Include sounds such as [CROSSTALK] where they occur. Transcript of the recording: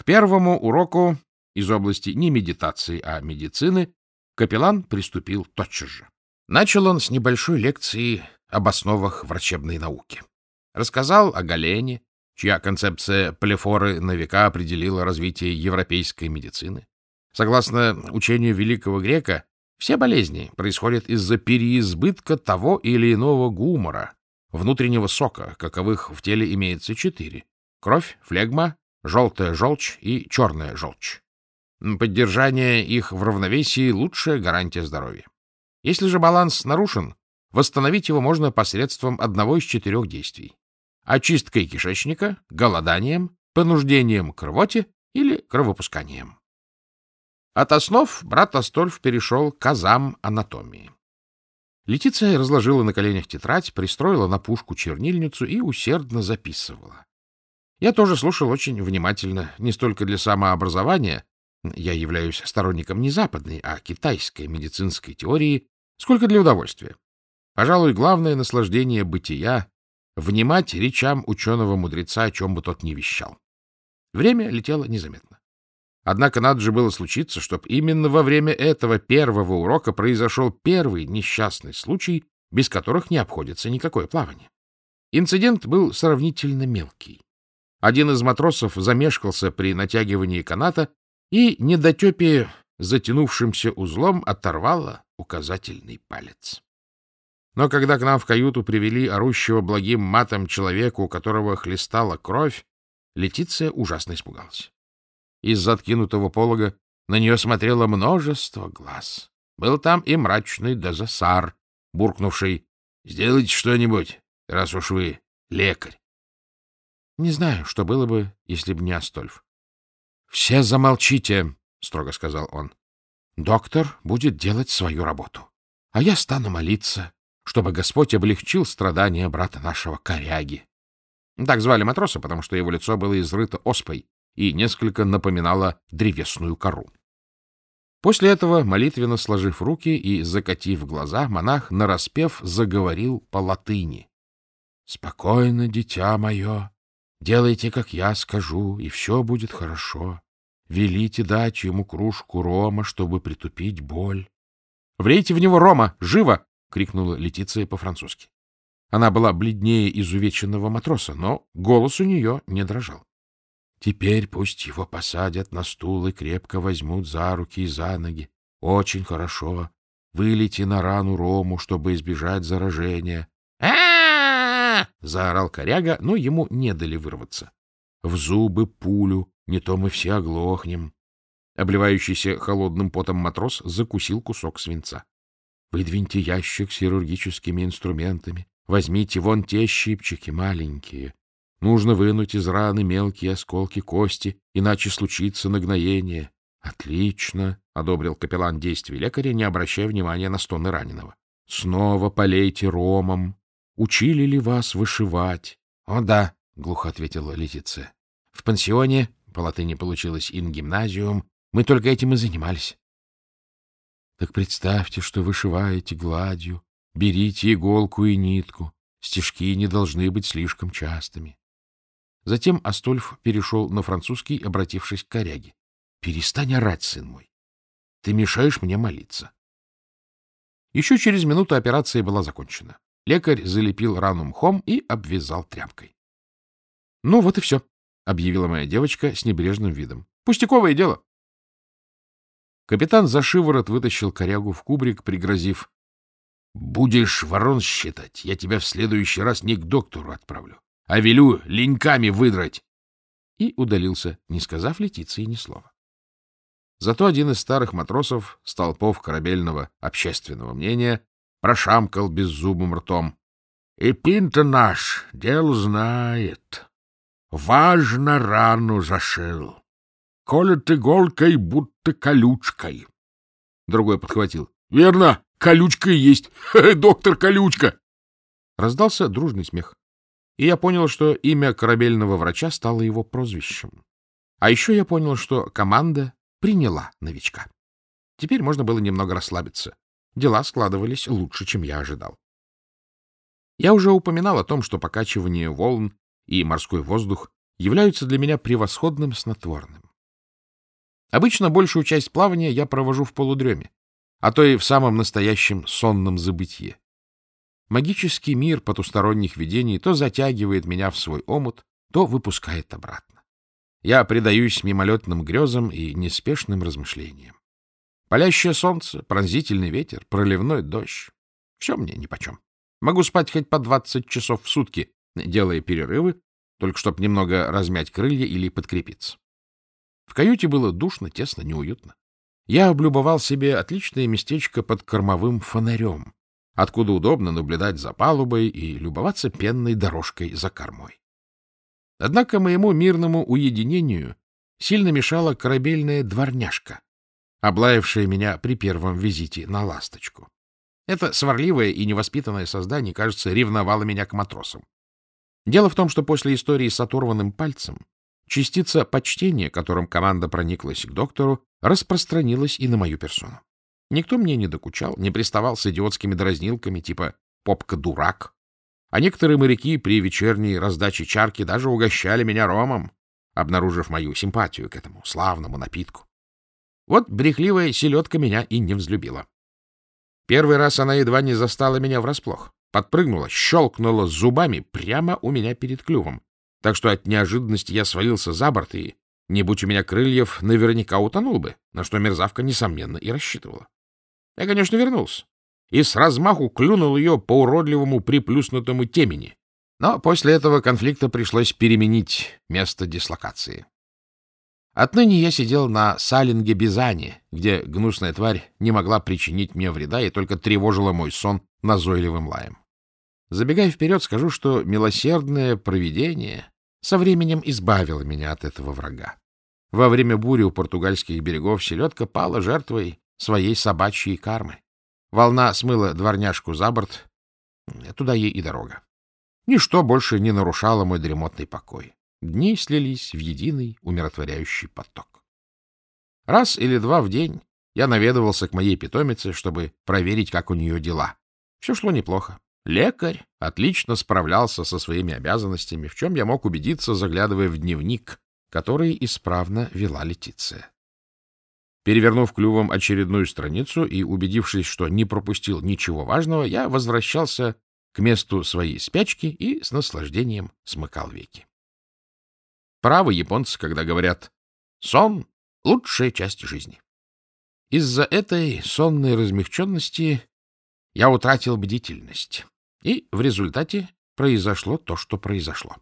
К первому уроку из области не медитации, а медицины капеллан приступил тотчас же. Начал он с небольшой лекции об основах врачебной науки. Рассказал о Галене, чья концепция полифоры на века определила развитие европейской медицины. Согласно учению великого грека, все болезни происходят из-за переизбытка того или иного гумора, внутреннего сока, каковых в теле имеется четыре — кровь, флегма, желтая желчь и черная желчь. Поддержание их в равновесии — лучшая гарантия здоровья. Если же баланс нарушен, восстановить его можно посредством одного из четырех действий. Очисткой кишечника, голоданием, понуждением к рвоте или кровопусканием. От основ брат Астольф перешел к азам анатомии. Летиция разложила на коленях тетрадь, пристроила на пушку чернильницу и усердно записывала. Я тоже слушал очень внимательно, не столько для самообразования, я являюсь сторонником не западной, а китайской медицинской теории, сколько для удовольствия. Пожалуй, главное наслаждение бытия — внимать речам ученого-мудреца, о чем бы тот ни вещал. Время летело незаметно. Однако надо же было случиться, чтобы именно во время этого первого урока произошел первый несчастный случай, без которых не обходится никакое плавание. Инцидент был сравнительно мелкий. Один из матросов замешкался при натягивании каната и недотепе затянувшимся узлом оторвало указательный палец. Но когда к нам в каюту привели орущего благим матом человека, у которого хлестала кровь, Летиция ужасно испугалась. Из-за откинутого полога на нее смотрело множество глаз. Был там и мрачный Дезасар, буркнувший «Сделайте что-нибудь, раз уж вы лекарь». Не знаю, что было бы, если бы не Астольф. — Все замолчите, — строго сказал он. — Доктор будет делать свою работу, а я стану молиться, чтобы Господь облегчил страдания брата нашего коряги. Так звали матроса, потому что его лицо было изрыто оспой и несколько напоминало древесную кору. После этого, молитвенно сложив руки и закатив глаза, монах, нараспев, заговорил по латыни. — Спокойно, дитя мое, Делайте, как я скажу, и все будет хорошо. Велите дать ему кружку рома, чтобы притупить боль. — Влейте в него рома! Живо! — крикнула Летиция по-французски. Она была бледнее изувеченного матроса, но голос у нее не дрожал. Теперь пусть его посадят на стул и крепко возьмут за руки и за ноги. Очень хорошо. Вылейте на рану рому, чтобы избежать заражения. — заорал коряга, но ему не дали вырваться. — В зубы пулю, не то мы все оглохнем. Обливающийся холодным потом матрос закусил кусок свинца. — Выдвиньте ящик с хирургическими инструментами. Возьмите вон те щипчики маленькие. Нужно вынуть из раны мелкие осколки кости, иначе случится нагноение. — Отлично, — одобрил капеллан действий лекаря, не обращая внимания на стоны раненого. — Снова полейте ромом, Учили ли вас вышивать? — О, да, — глухо ответила Летиция. — В пансионе, по латыни получилось «ин-гимназиум», мы только этим и занимались. — Так представьте, что вышиваете гладью, берите иголку и нитку. Стежки не должны быть слишком частыми. Затем Астольф перешел на французский, обратившись к коряге. — Перестань орать, сын мой. Ты мешаешь мне молиться. Еще через минуту операция была закончена. Лекарь залепил рану мхом и обвязал тряпкой. — Ну, вот и все, — объявила моя девочка с небрежным видом. — Пустяковое дело. Капитан за шиворот вытащил корягу в кубрик, пригрозив. — Будешь ворон считать, я тебя в следующий раз не к доктору отправлю, а велю леньками выдрать. И удалился, не сказав Летиции ни слова. Зато один из старых матросов, столпов корабельного общественного мнения, прошамкал беззубым ртом. — И Пинта наш дел знает. Важно рану зашил. Колет иголкой, будто колючкой. Другой подхватил. — Верно, колючка есть. [LAUGHS] Доктор Колючка. Раздался дружный смех. И я понял, что имя корабельного врача стало его прозвищем. А еще я понял, что команда приняла новичка. Теперь можно было немного расслабиться дела складывались лучше, чем я ожидал. Я уже упоминал о том, что покачивание волн и морской воздух являются для меня превосходным снотворным. Обычно большую часть плавания я провожу в полудреме, а то и в самом настоящем сонном забытье. Магический мир потусторонних видений то затягивает меня в свой омут, то выпускает обратно. Я предаюсь мимолетным грезам и неспешным размышлениям. Палящее солнце, пронзительный ветер, проливной дождь — все мне нипочем. Могу спать хоть по двадцать часов в сутки, делая перерывы, только чтобы немного размять крылья или подкрепиться. В каюте было душно, тесно, неуютно. Я облюбовал себе отличное местечко под кормовым фонарем, откуда удобно наблюдать за палубой и любоваться пенной дорожкой за кормой. Однако моему мирному уединению сильно мешала корабельная дворняжка, облаявшая меня при первом визите на «Ласточку». Это сварливое и невоспитанное создание, кажется, ревновало меня к матросам. Дело в том, что после истории с оторванным пальцем частица почтения, которым команда прониклась к доктору, распространилась и на мою персону. Никто мне не докучал, не приставал с идиотскими дразнилками типа «попка-дурак». А некоторые моряки при вечерней раздаче чарки даже угощали меня ромом, обнаружив мою симпатию к этому славному напитку. Вот брехливая селедка меня и не взлюбила. Первый раз она едва не застала меня врасплох. Подпрыгнула, щелкнула зубами прямо у меня перед клювом. Так что от неожиданности я свалился за борт и, не будь у меня крыльев, наверняка утонул бы, на что мерзавка, несомненно, и рассчитывала. Я, конечно, вернулся и с размаху клюнул ее по уродливому приплюснутому темени. Но после этого конфликта пришлось переменить место дислокации. Отныне я сидел на салинге Бизани, где гнусная тварь не могла причинить мне вреда и только тревожила мой сон назойливым лаем. Забегая вперед, скажу, что милосердное провидение со временем избавило меня от этого врага. Во время бури у португальских берегов селедка пала жертвой своей собачьей кармы. Волна смыла дворняжку за борт, туда ей и дорога. Ничто больше не нарушало мой дремотный покой. Дни слились в единый умиротворяющий поток. Раз или два в день я наведывался к моей питомице, чтобы проверить, как у нее дела. Все шло неплохо. Лекарь отлично справлялся со своими обязанностями, в чем я мог убедиться, заглядывая в дневник, который исправно вела Летиция. Перевернув клювом очередную страницу и убедившись, что не пропустил ничего важного, я возвращался к месту своей спячки и с наслаждением смыкал веки. Правы японцы, когда говорят «сон — лучшая часть жизни». Из-за этой сонной размягченности я утратил бдительность, и в результате произошло то, что произошло.